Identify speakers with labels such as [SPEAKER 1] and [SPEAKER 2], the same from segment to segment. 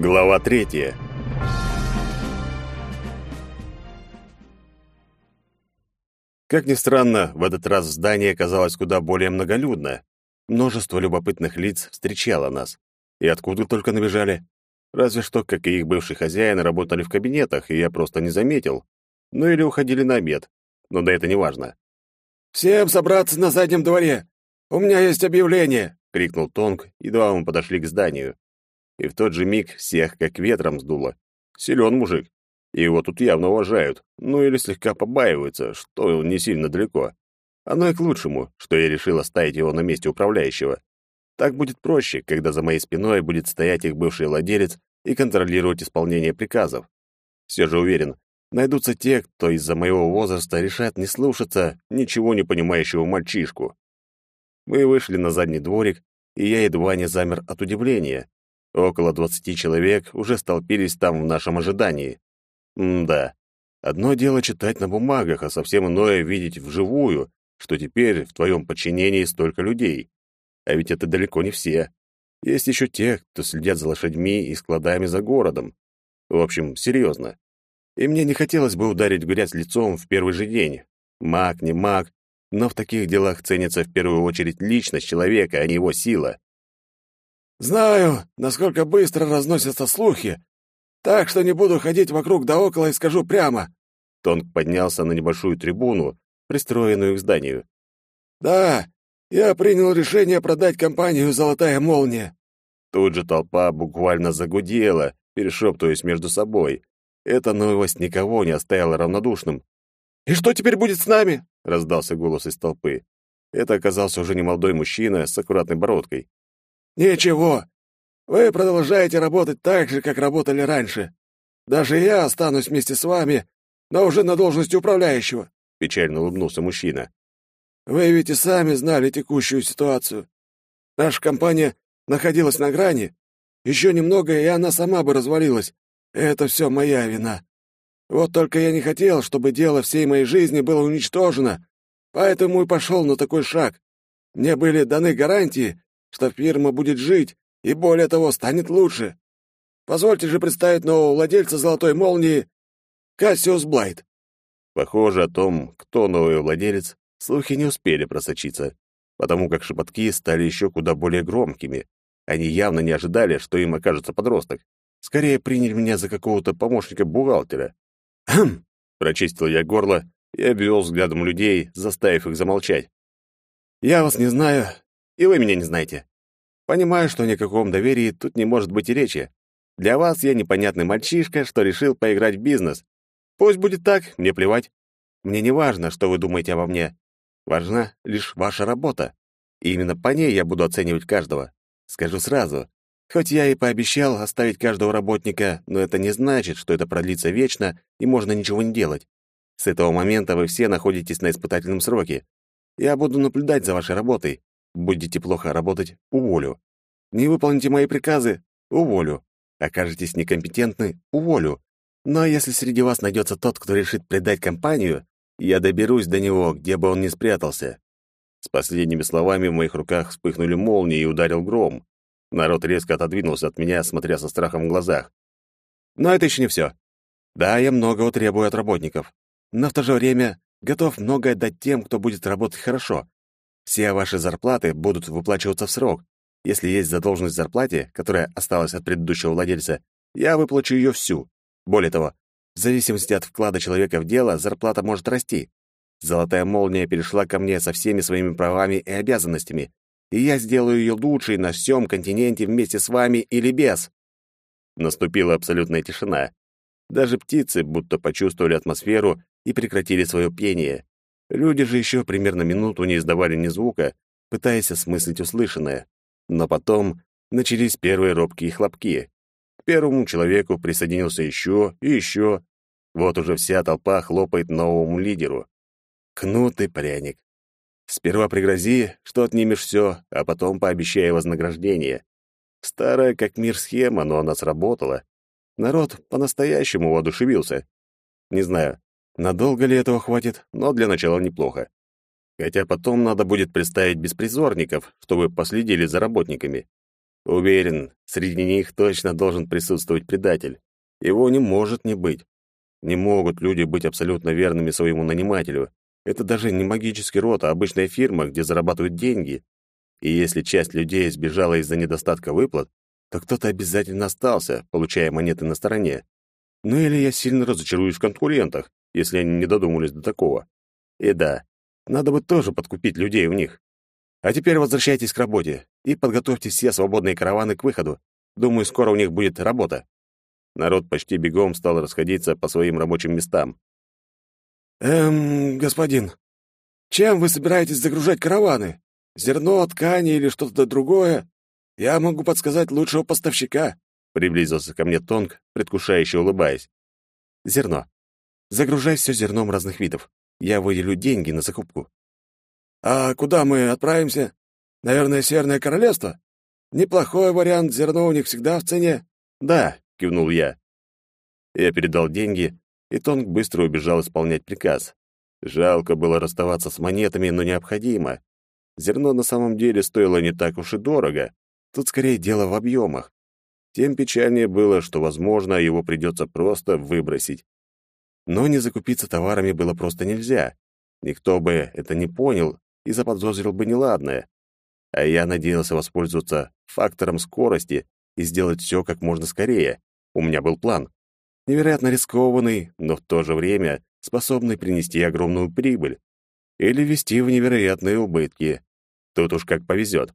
[SPEAKER 1] Глава третья. Как ни странно, в этот раз здание оказалось куда более многолюдно. Множество любопытных лиц встречало нас. И откуда только набежали? Разве что, как и их бывший хозяин, работали в кабинетах, и я просто не заметил. Ну или уходили на обед. Но да это не важно.
[SPEAKER 2] «Всем собраться на заднем дворе! У меня есть объявление!» — крикнул Тонг, едва мы подошли к зданию. И в тот же миг всех как ветром сдуло. Силен мужик. И его тут явно уважают, ну или слегка побаиваются, что не сильно далеко. Оно и к лучшему, что я решил оставить его на месте управляющего. Так будет проще, когда за моей спиной будет стоять их бывший владелец и контролировать исполнение приказов. Все же уверен, найдутся те, кто из-за моего возраста решат не слушаться ничего не понимающего мальчишку. Мы вышли на задний дворик, и я едва не замер от удивления. Около двадцати человек уже столпились там в нашем ожидании. М-да. Одно дело читать на бумагах, а совсем иное видеть вживую, что теперь в твоем подчинении столько людей. А ведь это далеко не все. Есть еще те, кто следят за лошадьми и складами за городом. В общем, серьезно. И мне не хотелось бы ударить грязь лицом в первый же день. Маг, не маг, но в таких делах ценится в первую очередь личность человека, а не его сила.
[SPEAKER 3] «Знаю, насколько быстро разносятся слухи, так что не буду ходить вокруг да около и скажу прямо».
[SPEAKER 1] Тонг поднялся на небольшую трибуну, пристроенную к зданию.
[SPEAKER 3] «Да, я принял решение продать компанию «Золотая молния».
[SPEAKER 1] Тут же толпа буквально загудела, перешептываясь между собой. Эта новость никого не оставила равнодушным.
[SPEAKER 3] «И что теперь будет с нами?»
[SPEAKER 1] — раздался голос из толпы. Это оказался уже немолодой мужчина с аккуратной бородкой.
[SPEAKER 3] «Ничего, вы продолжаете работать так же, как работали раньше. Даже я останусь вместе с вами, но уже на должности управляющего», —
[SPEAKER 1] печально улыбнулся мужчина.
[SPEAKER 3] «Вы ведь и сами знали текущую ситуацию. Наша компания находилась на грани. Еще немного, и она сама бы развалилась. Это все моя вина. Вот только я не хотел, чтобы дело всей моей жизни было уничтожено, поэтому и пошел на такой шаг. Мне были даны гарантии, что фирма будет жить, и более того, станет лучше. Позвольте же представить нового владельца «Золотой молнии» Кассиус Блайт.
[SPEAKER 1] Похоже, о том, кто новый владелец, слухи не успели просочиться, потому как шепотки стали еще куда более громкими. Они явно не ожидали, что им окажется подросток. Скорее приняли меня за какого-то помощника бухгалтера. «Хм!» — прочистил я горло и обвел взглядом людей, заставив их замолчать. «Я вас не знаю, и вы меня не знаете. Понимаю, что ни о каком доверии тут не может быть и речи. Для вас я непонятный мальчишка, что решил поиграть в бизнес. Пусть будет так, мне плевать. Мне не важно, что вы думаете обо мне. Важна лишь ваша работа. И именно по ней я буду оценивать каждого. Скажу сразу, хоть я и пообещал оставить каждого работника, но это не значит, что это продлится вечно и можно ничего не делать. С этого момента вы все находитесь на испытательном сроке. Я буду наблюдать за вашей работой, Будете плохо работать — уволю. Не выполните мои приказы — уволю. Окажетесь некомпетентны — уволю. Но если среди вас найдется тот, кто решит предать компанию, я доберусь до него, где бы он ни спрятался». С последними словами в моих руках вспыхнули молнии и ударил гром. Народ резко отодвинулся от меня, смотря со страхом в глазах. Но это еще не все. Да, я многого требую от работников, но в то же время готов многое дать тем, кто будет работать хорошо. Все ваши зарплаты будут выплачиваться в срок. Если есть задолженность зарплате, которая осталась от предыдущего владельца, я выплачу ее всю. Более того, в зависимости от вклада человека в дело, зарплата может расти. Золотая молния перешла ко мне со всеми своими правами и обязанностями, и я сделаю ее лучшей на всем континенте вместе с вами или без. Наступила абсолютная тишина. Даже птицы будто почувствовали атмосферу и прекратили свое пение. Люди же еще примерно минуту не издавали ни звука, пытаясь осмыслить услышанное. Но потом начались первые робкие хлопки. К первому человеку присоединился еще и еще. Вот уже вся толпа хлопает новому лидеру. Кнут и пряник. Сперва пригрози, что отнимешь все, а потом пообещай вознаграждение. Старая как мир схема, но она сработала. Народ по-настоящему воодушевился. Не знаю, Надолго ли этого хватит, но для начала неплохо. Хотя потом надо будет представить беспризорников, чтобы последили за работниками. Уверен, среди них точно должен присутствовать предатель. Его не может не быть. Не могут люди быть абсолютно верными своему нанимателю. Это даже не магический род, а обычная фирма, где зарабатывают деньги. И если часть людей сбежала из-за недостатка выплат, то кто-то обязательно остался, получая монеты на стороне. Ну или я сильно разочаруюсь в конкурентах, если они не додумались до такого. И да, надо бы тоже подкупить людей у них. А теперь возвращайтесь к работе и подготовьте все свободные караваны к выходу. Думаю, скоро у них будет работа. Народ почти бегом стал расходиться по своим рабочим местам.
[SPEAKER 3] «Эм, господин, чем вы собираетесь загружать караваны? Зерно, ткани или что-то другое? Я могу подсказать лучшего поставщика», — приблизился ко мне Тонг, предвкушающе улыбаясь.
[SPEAKER 1] «Зерно. Загружай все зерном разных видов. Я выделю деньги на закупку».
[SPEAKER 3] «А куда мы отправимся? Наверное, Северное Королевство? Неплохой вариант, зерно у них всегда в цене».
[SPEAKER 1] «Да», — кивнул я. Я передал деньги, и Тонг быстро убежал исполнять приказ. Жалко было расставаться с монетами, но необходимо. Зерно на самом деле стоило не так уж и дорого. Тут скорее дело в объемах. Тем печальнее было, что, возможно, его придется просто выбросить. Но не закупиться товарами было просто нельзя. Никто бы это не понял и заподозрил бы неладное. А я надеялся воспользоваться фактором скорости и сделать все как можно скорее. У меня был план. Невероятно рискованный, но в то же время способный принести огромную прибыль. Или вести в невероятные убытки. Тут уж как повезет.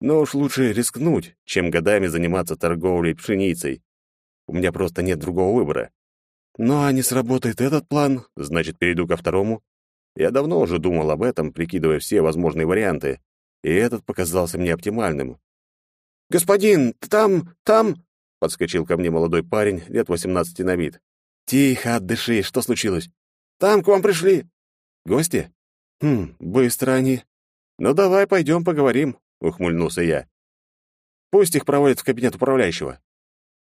[SPEAKER 1] Но уж лучше рискнуть, чем годами заниматься торговлей пшеницей. У меня просто нет другого выбора. Ну а не сработает этот план, значит, перейду ко второму. Я давно уже думал об этом, прикидывая все возможные варианты, и этот показался мне оптимальным.
[SPEAKER 3] «Господин, там, там...»
[SPEAKER 1] — подскочил ко мне молодой парень, лет восемнадцати на вид. «Тихо, отдыши, что случилось?»
[SPEAKER 3] «Там к вам пришли».
[SPEAKER 1] «Гости?» «Хм, быстро они. Ну давай пойдем поговорим. — ухмыльнулся я. «Пусть их проводят в кабинет управляющего».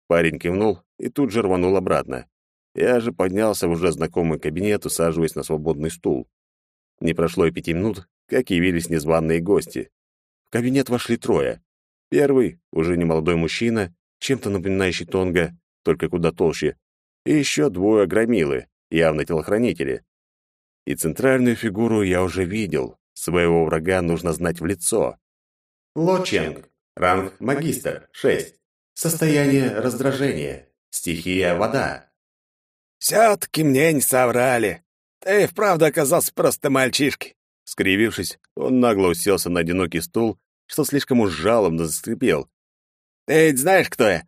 [SPEAKER 1] Парень кивнул и тут же рванул обратно. Я же поднялся в уже знакомый кабинет, усаживаясь на свободный стул. Не прошло и пяти минут, как явились незваные гости. В кабинет вошли трое. Первый — уже немолодой мужчина, чем-то напоминающий Тонга, только куда толще, и еще двое громилы, явно телохранители. И центральную фигуру я уже видел. Своего врага нужно знать в лицо.
[SPEAKER 4] Ло Ченг. Ранг магистр. 6. Состояние раздражения. Стихия вода.
[SPEAKER 3] «Все-таки мне не соврали. Ты вправду оказался просто мальчишкой».
[SPEAKER 1] Скривившись, он нагло уселся на одинокий стул, что слишком уж жалобно заскрипел.
[SPEAKER 3] «Ты ведь знаешь, кто я?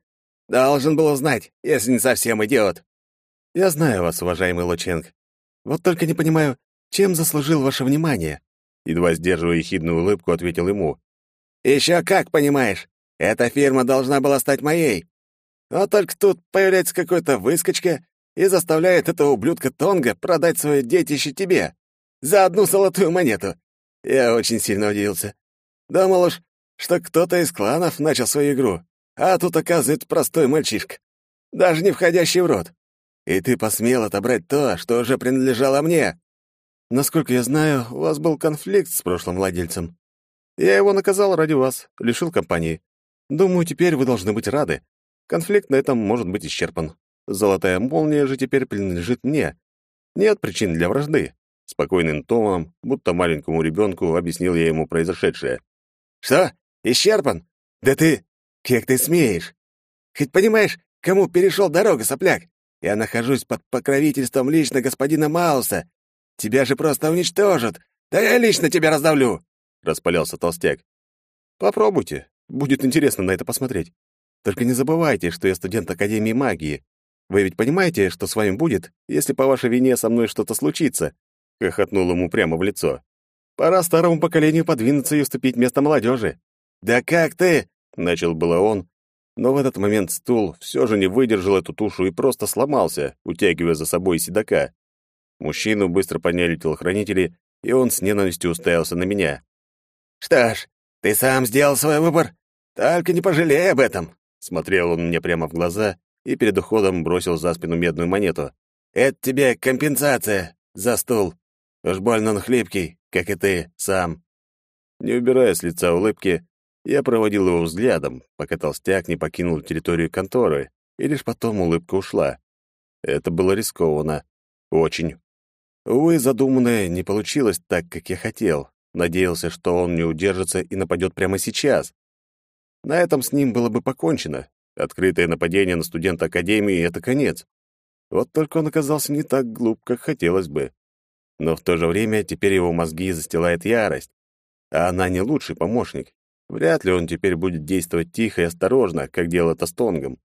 [SPEAKER 3] Должен был узнать, если не совсем идиот».
[SPEAKER 1] «Я знаю вас, уважаемый Лоченг. Вот только не понимаю, чем заслужил ваше внимание?» Едва сдерживая ехидную улыбку, ответил ему.
[SPEAKER 3] Еще как понимаешь, эта фирма должна была стать моей. Но только тут появляется какой-то выскочка и заставляет этого ублюдка Тонга продать свое детище тебе. За одну золотую монету. Я очень сильно удивился. Думал уж, что кто-то из кланов начал свою игру, а тут, оказывается, простой мальчишка, даже не входящий в рот. И ты посмел отобрать то, что уже принадлежало мне.
[SPEAKER 1] Насколько я знаю, у вас был конфликт с прошлым владельцем. Я его наказал ради вас, лишил компании. Думаю, теперь вы должны быть рады. Конфликт на этом может быть исчерпан. Золотая молния же теперь принадлежит мне. Нет причин для вражды. Спокойным тоном, будто маленькому ребенку, объяснил я ему произошедшее.
[SPEAKER 3] «Что? Исчерпан? Да ты... Как ты смеешь? Хоть понимаешь, кому перешел дорога, сопляк? Я нахожусь под покровительством лично господина Мауса. Тебя же просто уничтожат. Да я лично тебя раздавлю!»
[SPEAKER 1] — распалялся толстяк. «Попробуйте. Будет интересно на это посмотреть. Только не забывайте, что я студент Академии магии. Вы ведь понимаете, что с вами будет, если по вашей вине со мной что-то случится?» — хохотнул ему прямо в лицо. «Пора старому поколению подвинуться и уступить место молодежи».
[SPEAKER 3] «Да как ты?»
[SPEAKER 1] — начал было он, но в этот момент стул все же не выдержал эту тушу и просто сломался, утягивая за собой седока. Мужчину быстро подняли телохранители, и он с ненавистью уставился на меня.
[SPEAKER 3] «Что ж, ты сам сделал свой выбор. Только не пожалей об этом!»
[SPEAKER 1] Смотрел он мне прямо в глаза и перед уходом бросил за спину медную монету.
[SPEAKER 3] «Это тебе компенсация за стул. Уж больно он хлипкий, как и ты сам».
[SPEAKER 1] Не убирая с лица улыбки, Я проводил его взглядом, пока толстяк не покинул территорию конторы, и лишь потом улыбка ушла. Это было рискованно. Очень. Увы, задуманное не получилось так, как я хотел. Надеялся, что он не удержится и нападет прямо сейчас. На этом с ним было бы покончено. Открытое нападение на студента Академии — это конец. Вот только он оказался не так глуп, как хотелось бы. Но в то же время теперь его мозги застилает ярость. А она не лучший помощник. Вряд ли он теперь будет действовать тихо и осторожно, как делал это с Тонгом.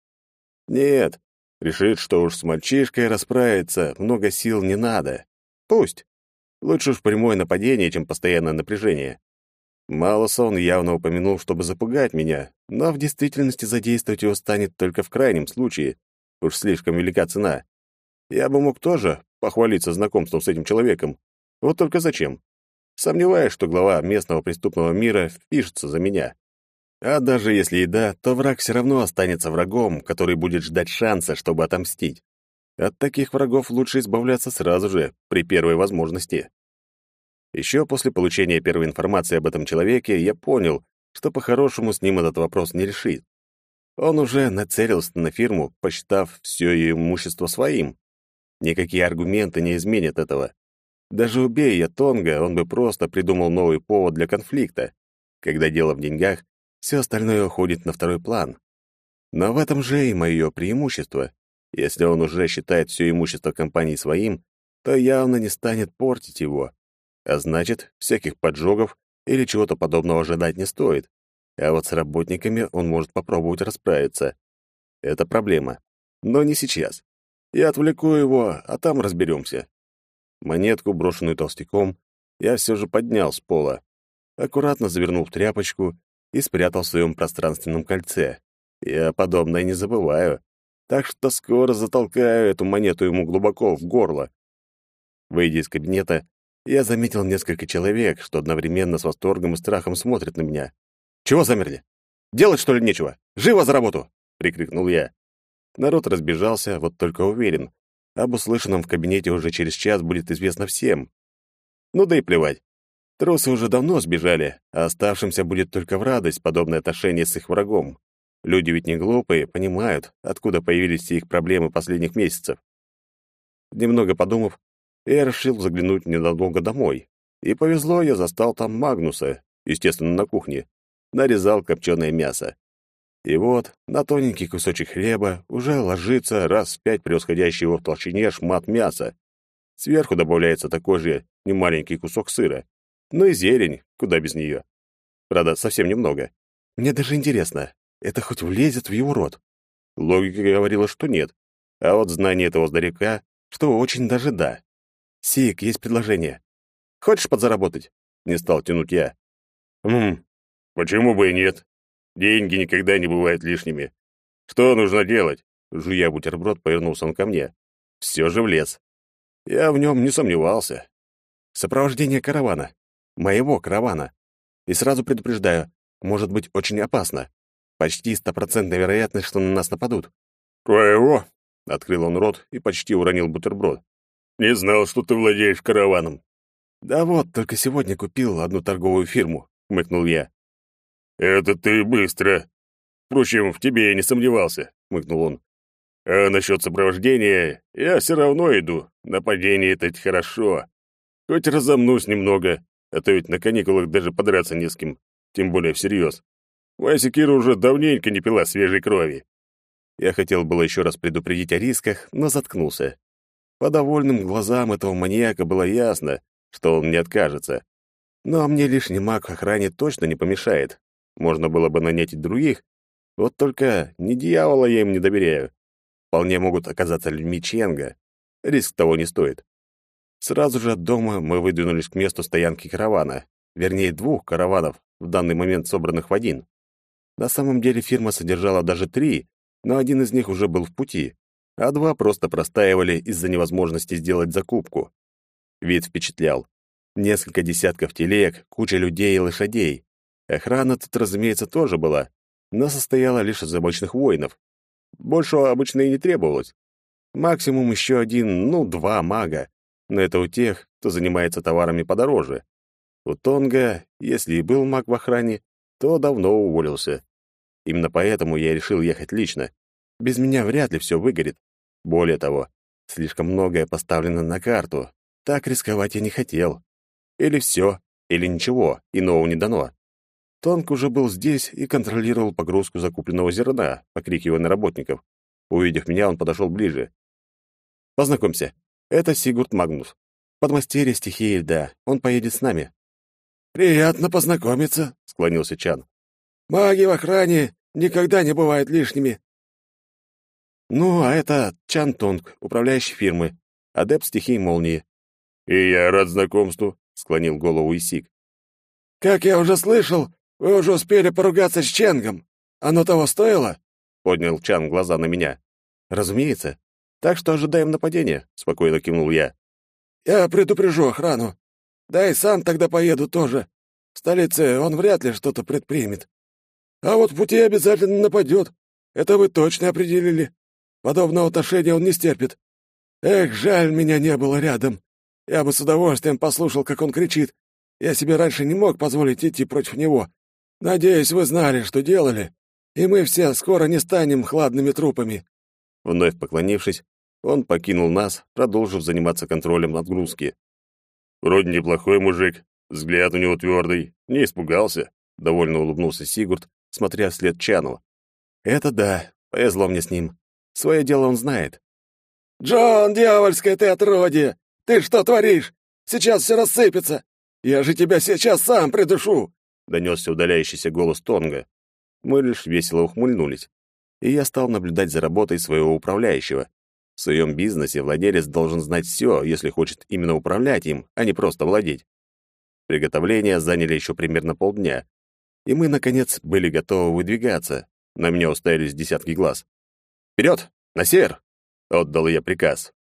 [SPEAKER 1] Нет, решит, что уж с мальчишкой расправиться много сил не надо. Пусть. Лучше уж прямое нападение, чем постоянное напряжение. Малосон явно упомянул, чтобы запугать меня, но в действительности задействовать его станет только в крайнем случае. Уж слишком велика цена. Я бы мог тоже похвалиться знакомством с этим человеком. Вот только зачем? Сомневаюсь, что глава местного преступного мира впишется за меня. А даже если и да, то враг все равно останется врагом, который будет ждать шанса, чтобы отомстить. От таких врагов лучше избавляться сразу же, при первой возможности. Еще после получения первой информации об этом человеке я понял, что по-хорошему с ним этот вопрос не решит. Он уже нацелился на фирму, посчитав все ее имущество своим. Никакие аргументы не изменят этого. Даже убей я Тонга, он бы просто придумал новый повод для конфликта. Когда дело в деньгах, все остальное уходит на второй план. Но в этом же и мое преимущество. Если он уже считает все имущество компании своим, то явно не станет портить его. А значит, всяких поджогов или чего-то подобного ожидать не стоит. А вот с работниками он может попробовать расправиться. Это проблема. Но не сейчас. Я отвлеку его, а там разберемся. Монетку, брошенную толстяком, я все же поднял с пола, аккуратно завернул в тряпочку и спрятал в своем пространственном кольце. Я подобное не забываю, так что скоро затолкаю эту монету ему глубоко в горло. Выйдя из кабинета, я заметил несколько человек, что одновременно с восторгом и страхом смотрят на меня. «Чего замерли? Делать, что ли, нечего? Живо за работу!» — прикрикнул я. Народ разбежался, вот только уверен. Об услышанном в кабинете уже через час будет известно всем. Ну да и плевать. Трусы уже давно сбежали, а оставшимся будет только в радость подобное отношение с их врагом. Люди ведь не глупые, понимают, откуда появились все их проблемы последних месяцев. Немного подумав, я решил заглянуть ненадолго домой. И повезло, я застал там Магнуса, естественно, на кухне. Нарезал копченое мясо. И вот на тоненький кусочек хлеба уже ложится раз в пять превосходящий его в толщине шмат мяса. Сверху добавляется такой же немаленький кусок сыра. Ну и зелень, куда без нее. Правда, совсем немного. Мне даже интересно, это хоть влезет в его рот? Логика говорила, что нет. А вот знание этого старика, что очень даже да. «Сик, есть предложение. Хочешь подзаработать?» Не стал тянуть я.
[SPEAKER 2] «Хм, почему бы и нет? Деньги никогда не бывают лишними. Что нужно делать?»
[SPEAKER 1] Жуя бутерброд, повернулся он ко мне. Все же в лес. Я в нем не сомневался. Сопровождение каравана. Моего каравана. И сразу предупреждаю, может быть очень опасно. Почти стопроцентная вероятность, что на нас нападут.
[SPEAKER 2] «Твоего?»
[SPEAKER 1] — открыл он рот и почти уронил бутерброд.
[SPEAKER 2] Не знал, что ты владеешь караваном.
[SPEAKER 1] Да вот, только сегодня купил одну торговую фирму, хмыкнул я.
[SPEAKER 2] Это ты быстро. Впрочем, в тебе я не сомневался, хмыкнул он. А насчет сопровождения я все равно иду. Нападение — это хорошо. Хоть разомнусь немного, а то ведь на каникулах даже подраться не с кем, тем более всерьез. Вася Кира уже давненько не пила свежей крови.
[SPEAKER 1] Я хотел было еще раз предупредить о рисках, но заткнулся. По довольным глазам этого маньяка было ясно, что он не откажется. Но мне лишний маг охране точно не помешает. Можно было бы нанять и других, вот только ни дьявола я им не доверяю. Вполне могут оказаться людьми Ченга. Риск того не стоит. Сразу же от дома мы выдвинулись к месту стоянки каравана. Вернее, двух караванов, в данный момент собранных в один. На самом деле фирма содержала даже три, но один из них уже был в пути а два просто простаивали из-за невозможности сделать закупку. Вид впечатлял. Несколько десятков телег, куча людей и лошадей. Охрана тут, разумеется, тоже была, но состояла лишь из обычных воинов. Большего обычно и не требовалось. Максимум еще один, ну, два мага. Но это у тех, кто занимается товарами подороже. У Тонга, если и был маг в охране, то давно уволился. Именно поэтому я решил ехать лично. Без меня вряд ли все выгорит. Более того, слишком многое поставлено на карту. Так рисковать я не хотел. Или все, или ничего, иного не дано. Тонк уже был здесь и контролировал погрузку закупленного зерна, покрикивая на работников. Увидев меня, он подошел ближе. «Познакомься, это Сигурд Магнус. Подмастерье стихии льда. Он поедет с нами».
[SPEAKER 3] «Приятно познакомиться», — склонился Чан. «Маги в охране никогда не бывают лишними».
[SPEAKER 1] «Ну, а это Чан Тонг, управляющий фирмы, адепт стихии молнии».
[SPEAKER 2] «И я рад знакомству», — склонил голову Исик.
[SPEAKER 3] «Как я уже слышал, вы уже успели поругаться с Ченгом. Оно того стоило?»
[SPEAKER 1] — поднял Чан глаза на меня. «Разумеется. Так что ожидаем нападения», — спокойно кивнул я.
[SPEAKER 3] «Я предупрежу охрану. Да и сам тогда поеду тоже. В столице он вряд ли что-то предпримет. А вот в пути обязательно нападет. Это вы точно определили. Подобного отношения он не стерпит. Эх, жаль, меня не было рядом. Я бы с удовольствием послушал, как он кричит. Я себе раньше не мог позволить идти против него. Надеюсь, вы знали, что делали, и мы все скоро не станем хладными трупами».
[SPEAKER 1] Вновь поклонившись, он покинул нас, продолжив заниматься контролем отгрузки.
[SPEAKER 2] «Вроде неплохой мужик, взгляд у него твердый, не испугался», — довольно улыбнулся Сигурд, смотря вслед Чану.
[SPEAKER 1] «Это да, повезло мне с ним. Свое дело он знает».
[SPEAKER 3] «Джон, дьявольское ты отродье! Ты что творишь? Сейчас все рассыпется! Я же тебя сейчас сам придушу!»
[SPEAKER 1] — донесся удаляющийся голос Тонга. Мы лишь весело ухмыльнулись, и я стал наблюдать за работой своего управляющего. В своем бизнесе владелец должен знать все, если хочет именно управлять им, а не просто владеть. Приготовления заняли еще примерно полдня, и мы, наконец, были готовы выдвигаться. На меня уставились десятки глаз. «Вперед! На север!» — отдал я приказ.